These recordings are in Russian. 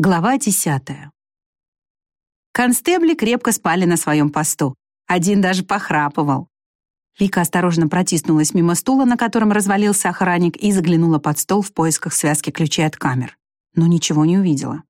Глава десятая. Констебли крепко спали на своем посту. Один даже похрапывал. Вика осторожно протиснулась мимо стула, на котором развалился охранник, и заглянула под стол в поисках связки ключей от камер. Но ничего не увидела.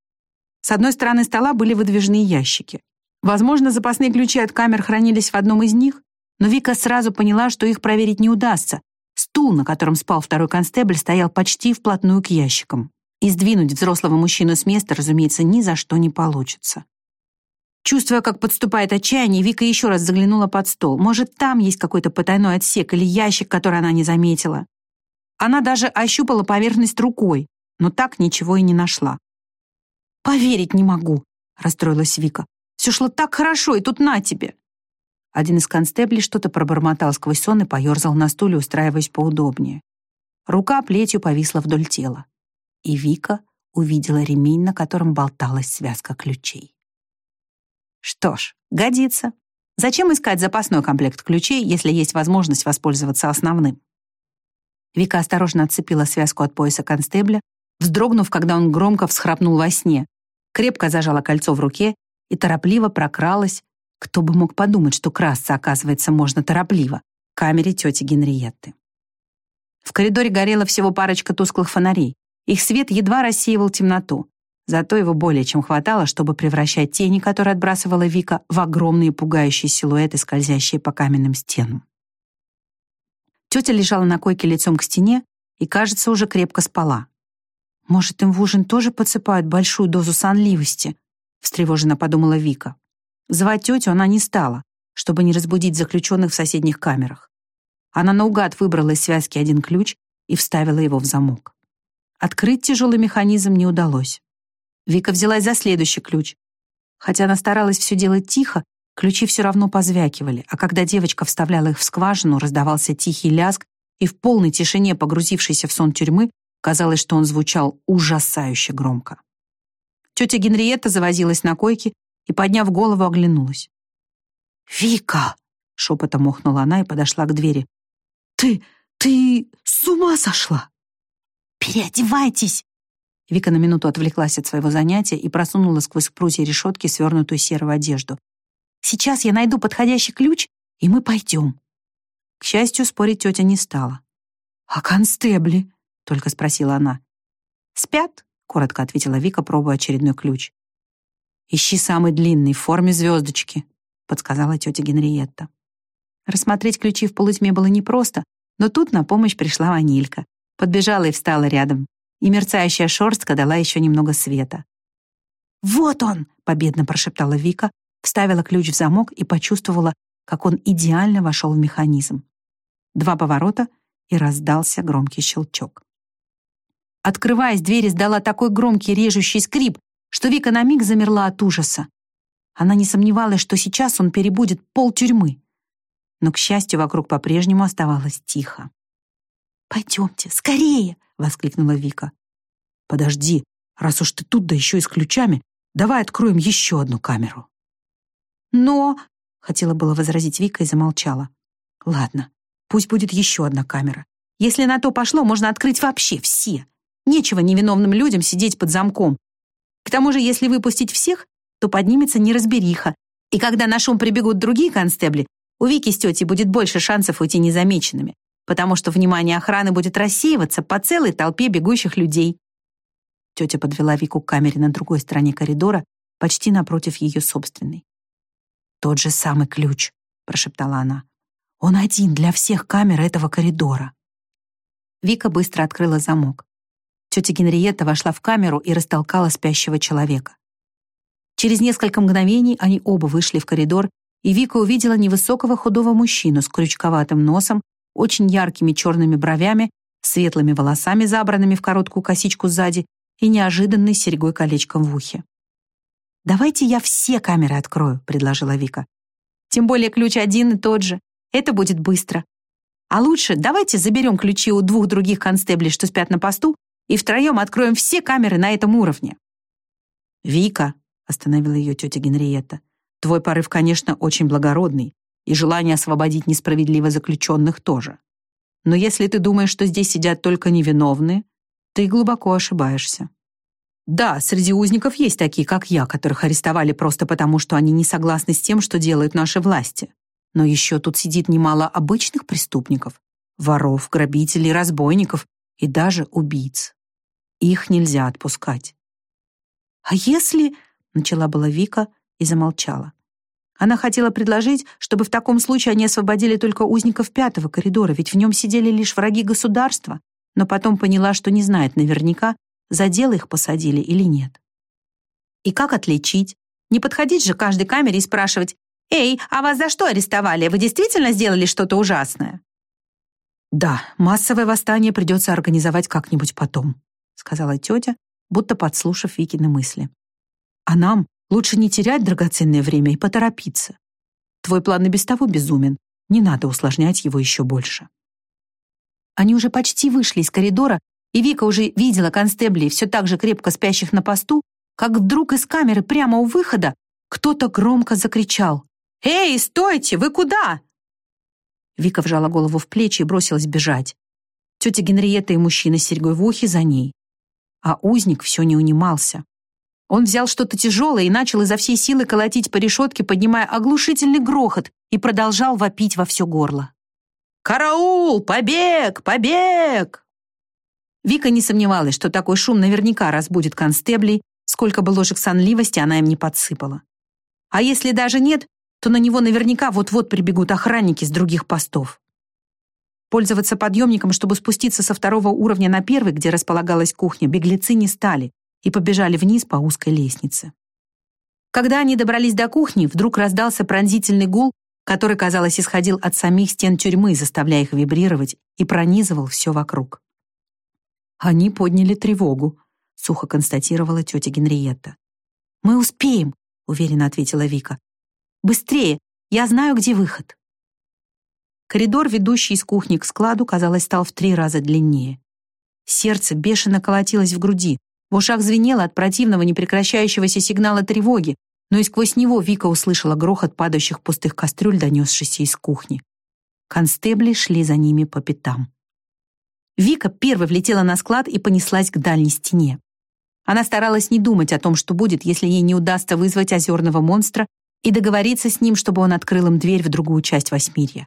С одной стороны стола были выдвижные ящики. Возможно, запасные ключи от камер хранились в одном из них, но Вика сразу поняла, что их проверить не удастся. Стул, на котором спал второй констебль, стоял почти вплотную к ящикам и сдвинуть взрослого мужчину с места, разумеется, ни за что не получится. Чувствуя, как подступает отчаяние, Вика еще раз заглянула под стол. Может, там есть какой-то потайной отсек или ящик, который она не заметила. Она даже ощупала поверхность рукой, но так ничего и не нашла. «Поверить не могу», — расстроилась Вика. «Все шло так хорошо, и тут на тебе». Один из констеблей что-то пробормотал сквозь сон и поерзал на стуле, устраиваясь поудобнее. Рука плетью повисла вдоль тела и Вика увидела ремень, на котором болталась связка ключей. Что ж, годится. Зачем искать запасной комплект ключей, если есть возможность воспользоваться основным? Вика осторожно отцепила связку от пояса констебля, вздрогнув, когда он громко всхрапнул во сне, крепко зажала кольцо в руке и торопливо прокралась, кто бы мог подумать, что красться, оказывается, можно торопливо, к камере тети Генриетты. В коридоре горела всего парочка тусклых фонарей. Их свет едва рассеивал темноту, зато его более чем хватало, чтобы превращать тени, которые отбрасывала Вика, в огромные пугающие силуэты, скользящие по каменным стенам. Тетя лежала на койке лицом к стене и, кажется, уже крепко спала. «Может, им в ужин тоже подсыпают большую дозу сонливости?» — встревоженно подумала Вика. Звать тетю она не стала, чтобы не разбудить заключенных в соседних камерах. Она наугад выбрала из связки один ключ и вставила его в замок. Открыть тяжелый механизм не удалось. Вика взялась за следующий ключ. Хотя она старалась все делать тихо, ключи все равно позвякивали, а когда девочка вставляла их в скважину, раздавался тихий лязг, и в полной тишине, погрузившейся в сон тюрьмы, казалось, что он звучал ужасающе громко. Тетя Генриетта завозилась на койке и, подняв голову, оглянулась. «Вика!» — шепотом охнула она и подошла к двери. «Ты... ты с ума сошла?» «Переодевайтесь!» Вика на минуту отвлеклась от своего занятия и просунула сквозь прутья решетки свернутую серую одежду. «Сейчас я найду подходящий ключ, и мы пойдем». К счастью, спорить тетя не стала. «А констебли?» — только спросила она. «Спят», — коротко ответила Вика, пробуя очередной ключ. «Ищи самый длинный, в форме звездочки», — подсказала тетя Генриетта. Рассмотреть ключи в полутьме было непросто, но тут на помощь пришла ванилька. Подбежала и встала рядом. И мерцающая шорстка дала еще немного света. «Вот он!» — победно прошептала Вика, вставила ключ в замок и почувствовала, как он идеально вошел в механизм. Два поворота, и раздался громкий щелчок. Открываясь, дверь издала такой громкий режущий скрип, что Вика на миг замерла от ужаса. Она не сомневалась, что сейчас он перебудет пол тюрьмы. Но, к счастью, вокруг по-прежнему оставалось тихо. «Пойдемте, скорее!» — воскликнула Вика. «Подожди, раз уж ты тут, да еще и с ключами, давай откроем еще одну камеру». «Но...» — хотела было возразить Вика и замолчала. «Ладно, пусть будет еще одна камера. Если на то пошло, можно открыть вообще все. Нечего невиновным людям сидеть под замком. К тому же, если выпустить всех, то поднимется неразбериха, и когда на шум прибегут другие констебли, у Вики с тетей будет больше шансов уйти незамеченными потому что внимание охраны будет рассеиваться по целой толпе бегущих людей. Тетя подвела Вику к камере на другой стороне коридора, почти напротив ее собственной. «Тот же самый ключ», — прошептала она. «Он один для всех камер этого коридора». Вика быстро открыла замок. Тетя Генриетта вошла в камеру и растолкала спящего человека. Через несколько мгновений они оба вышли в коридор, и Вика увидела невысокого худого мужчину с крючковатым носом очень яркими черными бровями, светлыми волосами, забранными в короткую косичку сзади и неожиданной серьгой-колечком в ухе. «Давайте я все камеры открою», — предложила Вика. «Тем более ключ один и тот же. Это будет быстро. А лучше давайте заберем ключи у двух других констеблей, что спят на посту, и втроем откроем все камеры на этом уровне». «Вика», — остановила ее тетя Генриетта, «твой порыв, конечно, очень благородный, и желание освободить несправедливо заключенных тоже. Но если ты думаешь, что здесь сидят только невиновные, ты глубоко ошибаешься. Да, среди узников есть такие, как я, которых арестовали просто потому, что они не согласны с тем, что делают наши власти. Но еще тут сидит немало обычных преступников, воров, грабителей, разбойников и даже убийц. Их нельзя отпускать. «А если...» — начала была Вика и замолчала. Она хотела предложить, чтобы в таком случае они освободили только узников пятого коридора, ведь в нем сидели лишь враги государства, но потом поняла, что не знает наверняка, за дело их посадили или нет. И как отличить? Не подходить же к каждой камере и спрашивать, «Эй, а вас за что арестовали? Вы действительно сделали что-то ужасное?» «Да, массовое восстание придется организовать как-нибудь потом», сказала тетя, будто подслушав Викины мысли. «А нам Лучше не терять драгоценное время и поторопиться. Твой план и без того безумен. Не надо усложнять его еще больше. Они уже почти вышли из коридора, и Вика уже видела констеблей, все так же крепко спящих на посту, как вдруг из камеры прямо у выхода кто-то громко закричал. «Эй, стойте! Вы куда?» Вика вжала голову в плечи и бросилась бежать. Тетя Генриетта и мужчина с серьгой в ухе за ней. А узник все не унимался. Он взял что-то тяжелое и начал изо всей силы колотить по решетке, поднимая оглушительный грохот, и продолжал вопить во все горло. «Караул! Побег! Побег!» Вика не сомневалась, что такой шум наверняка разбудит констеблей, сколько бы ложек сонливости она им не подсыпала. А если даже нет, то на него наверняка вот-вот прибегут охранники с других постов. Пользоваться подъемником, чтобы спуститься со второго уровня на первый, где располагалась кухня, беглецы не стали, и побежали вниз по узкой лестнице. Когда они добрались до кухни, вдруг раздался пронзительный гул, который, казалось, исходил от самих стен тюрьмы, заставляя их вибрировать, и пронизывал все вокруг. «Они подняли тревогу», — сухо констатировала тетя Генриетта. «Мы успеем», — уверенно ответила Вика. «Быстрее! Я знаю, где выход». Коридор, ведущий из кухни к складу, казалось, стал в три раза длиннее. Сердце бешено колотилось в груди, в ушах звенело от противного непрекращающегося сигнала тревоги, но и сквозь него Вика услышала грохот падающих пустых кастрюль, донесшийся из кухни. Констебли шли за ними по пятам. Вика первой влетела на склад и понеслась к дальней стене. Она старалась не думать о том, что будет, если ей не удастся вызвать озерного монстра и договориться с ним, чтобы он открыл им дверь в другую часть Восьмирья.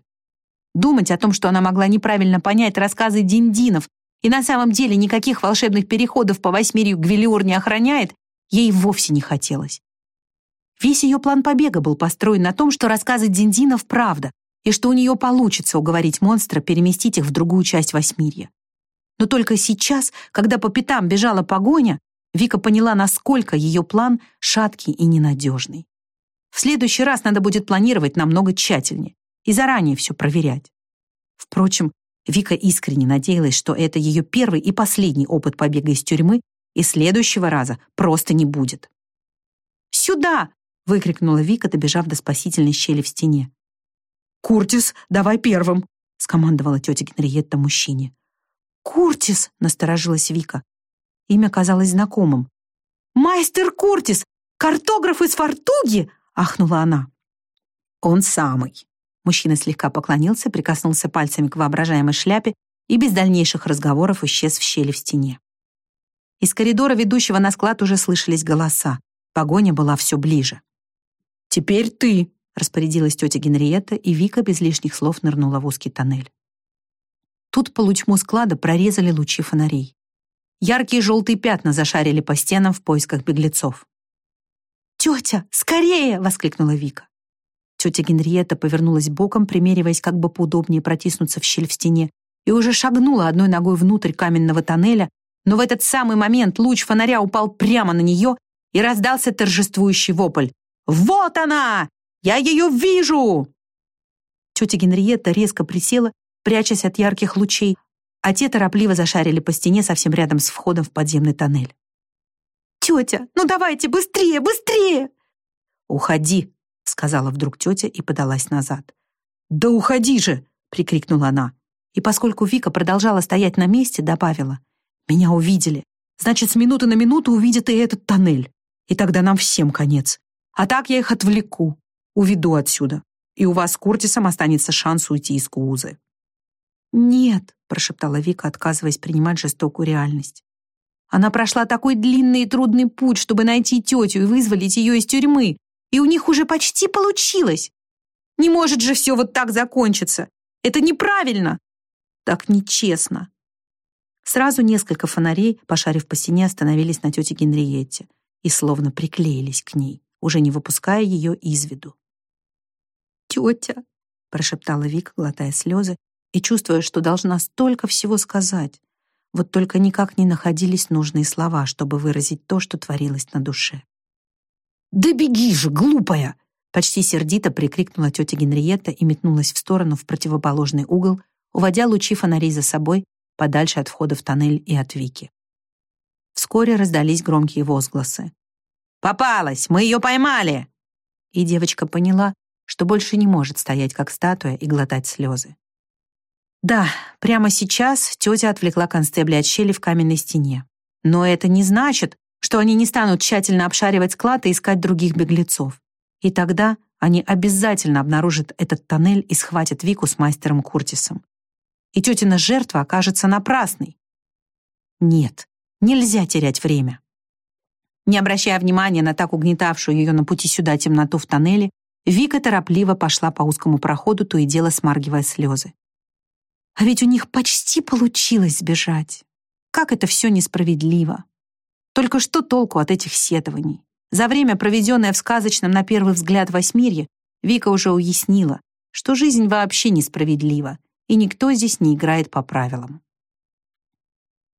Думать о том, что она могла неправильно понять рассказы диндинов и на самом деле никаких волшебных переходов по Восьмирью Гвелиор не охраняет, ей вовсе не хотелось. Весь ее план побега был построен на том, что рассказы Диндинов правда, и что у нее получится уговорить монстра переместить их в другую часть Восьмирья. Но только сейчас, когда по пятам бежала погоня, Вика поняла, насколько ее план шаткий и ненадежный. В следующий раз надо будет планировать намного тщательнее и заранее все проверять. Впрочем, Вика искренне надеялась, что это ее первый и последний опыт побега из тюрьмы, и следующего раза просто не будет. «Сюда!» — выкрикнула Вика, добежав до спасительной щели в стене. «Куртис, давай первым!» — скомандовала тетя Генриетта мужчине. «Куртис!» — насторожилась Вика. Имя казалось знакомым. «Майстер Куртис! Картограф из Фортуги!» — ахнула она. «Он самый!» Мужчина слегка поклонился, прикоснулся пальцами к воображаемой шляпе и без дальнейших разговоров исчез в щели в стене. Из коридора, ведущего на склад, уже слышались голоса. Погоня была все ближе. «Теперь ты!» — распорядилась тетя Генриетта, и Вика без лишних слов нырнула в узкий тоннель. Тут по лучму склада прорезали лучи фонарей. Яркие желтые пятна зашарили по стенам в поисках беглецов. «Тетя, скорее!» — воскликнула Вика. Тетя Генриетта повернулась боком, примериваясь, как бы поудобнее протиснуться в щель в стене, и уже шагнула одной ногой внутрь каменного тоннеля, но в этот самый момент луч фонаря упал прямо на нее и раздался торжествующий вопль. «Вот она! Я ее вижу!» Тетя Генриетта резко присела, прячась от ярких лучей, а те торопливо зашарили по стене совсем рядом с входом в подземный тоннель. «Тетя, ну давайте, быстрее, быстрее!» «Уходи!» — сказала вдруг тетя и подалась назад. «Да уходи же!» — прикрикнула она. И поскольку Вика продолжала стоять на месте, добавила. «Меня увидели. Значит, с минуты на минуту увидят и этот тоннель. И тогда нам всем конец. А так я их отвлеку, уведу отсюда. И у вас с Куртисом останется шанс уйти из Куузы». «Нет», — прошептала Вика, отказываясь принимать жестокую реальность. Она прошла такой длинный и трудный путь, чтобы найти тетю и вызволить ее из тюрьмы. И у них уже почти получилось. Не может же все вот так закончиться. Это неправильно. Так нечестно. Сразу несколько фонарей, пошарив по стене, остановились на тете Генриетте и словно приклеились к ней, уже не выпуская ее из виду. «Тетя!» — прошептала Вика, глотая слезы и чувствуя, что должна столько всего сказать. Вот только никак не находились нужные слова, чтобы выразить то, что творилось на душе. «Да беги же, глупая!» Почти сердито прикрикнула тетя Генриетта и метнулась в сторону в противоположный угол, уводя лучи фонарей за собой подальше от входа в тоннель и от Вики. Вскоре раздались громкие возгласы. «Попалась! Мы ее поймали!» И девочка поняла, что больше не может стоять как статуя и глотать слезы. Да, прямо сейчас тетя отвлекла констебля от щели в каменной стене. Но это не значит, что они не станут тщательно обшаривать склад и искать других беглецов. И тогда они обязательно обнаружат этот тоннель и схватят Вику с мастером Куртисом. И тетина жертва окажется напрасной. Нет, нельзя терять время. Не обращая внимания на так угнетавшую ее на пути сюда темноту в тоннеле, Вика торопливо пошла по узкому проходу, то и дело смаргивая слезы. А ведь у них почти получилось сбежать. Как это все несправедливо. Только что толку от этих сетований? За время, проведенное в сказочном на первый взгляд восьмирье, Вика уже уяснила, что жизнь вообще несправедлива, и никто здесь не играет по правилам.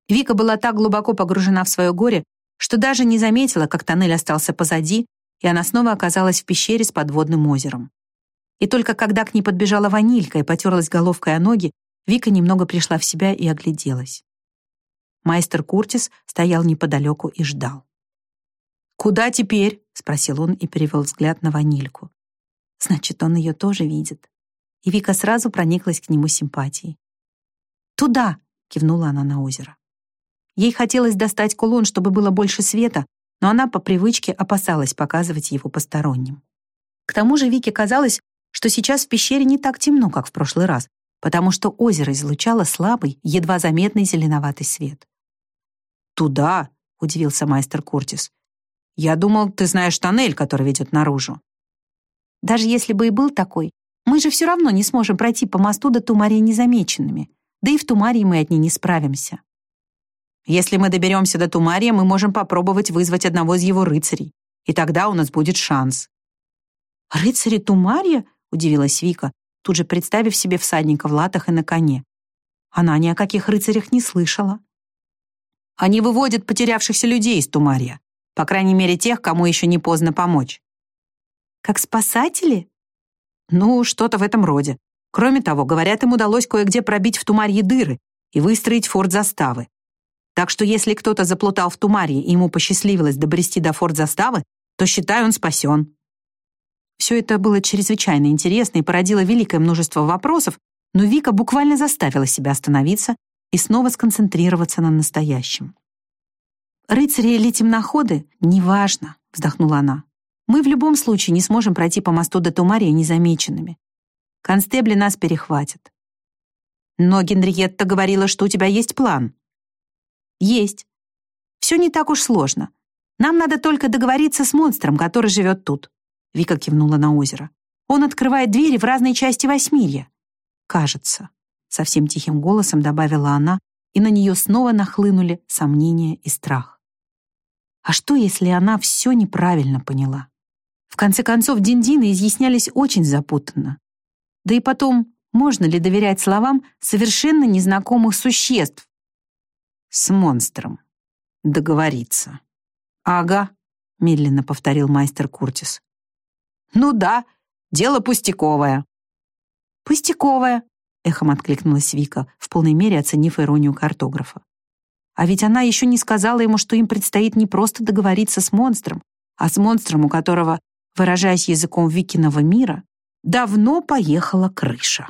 Вика была так глубоко погружена в свое горе, что даже не заметила, как тоннель остался позади, и она снова оказалась в пещере с подводным озером. И только когда к ней подбежала ванилька и потерлась головкой о ноги, Вика немного пришла в себя и огляделась. Майстер Куртис стоял неподалеку и ждал. «Куда теперь?» — спросил он и перевел взгляд на ванильку. Значит, он ее тоже видит. И Вика сразу прониклась к нему симпатией. «Туда!» — кивнула она на озеро. Ей хотелось достать кулон, чтобы было больше света, но она по привычке опасалась показывать его посторонним. К тому же Вике казалось, что сейчас в пещере не так темно, как в прошлый раз, потому что озеро излучало слабый, едва заметный зеленоватый свет. «Туда?» — удивился майстер Куртис. «Я думал, ты знаешь тоннель, который ведет наружу». «Даже если бы и был такой, мы же все равно не сможем пройти по мосту до Тумарии незамеченными, да и в Тумарии мы от ней не справимся». «Если мы доберемся до Тумария, мы можем попробовать вызвать одного из его рыцарей, и тогда у нас будет шанс». «Рыцари Тумария?» — удивилась Вика, тут же представив себе всадника в латах и на коне. Она ни о каких рыцарях не слышала. Они выводят потерявшихся людей из Тумария, по крайней мере тех, кому еще не поздно помочь. Как спасатели? Ну, что-то в этом роде. Кроме того, говорят, им удалось кое-где пробить в Тумарье дыры и выстроить форт заставы. Так что если кто-то заплутал в Тумарье и ему посчастливилось добрести до форт заставы, то, считай, он спасен. Все это было чрезвычайно интересно и породило великое множество вопросов, но Вика буквально заставила себя остановиться и снова сконцентрироваться на настоящем. «Рыцари или темноходы? Неважно», — вздохнула она. «Мы в любом случае не сможем пройти по мосту до Тумария незамеченными. Констебли нас перехватят». «Но Генриетта говорила, что у тебя есть план». «Есть. Все не так уж сложно. Нам надо только договориться с монстром, который живет тут. Вика кивнула на озеро. «Он открывает двери в разные части Восьмирья». «Кажется», — совсем тихим голосом добавила она, и на нее снова нахлынули сомнения и страх. А что, если она все неправильно поняла? В конце концов, Диндины изъяснялись очень запутанно. Да и потом, можно ли доверять словам совершенно незнакомых существ? С монстром. Договориться. «Ага», — медленно повторил майстер Куртис. «Ну да, дело пустяковое». «Пустяковое», — эхом откликнулась Вика, в полной мере оценив иронию картографа. А ведь она еще не сказала ему, что им предстоит не просто договориться с монстром, а с монстром, у которого, выражаясь языком Викиного мира, давно поехала крыша.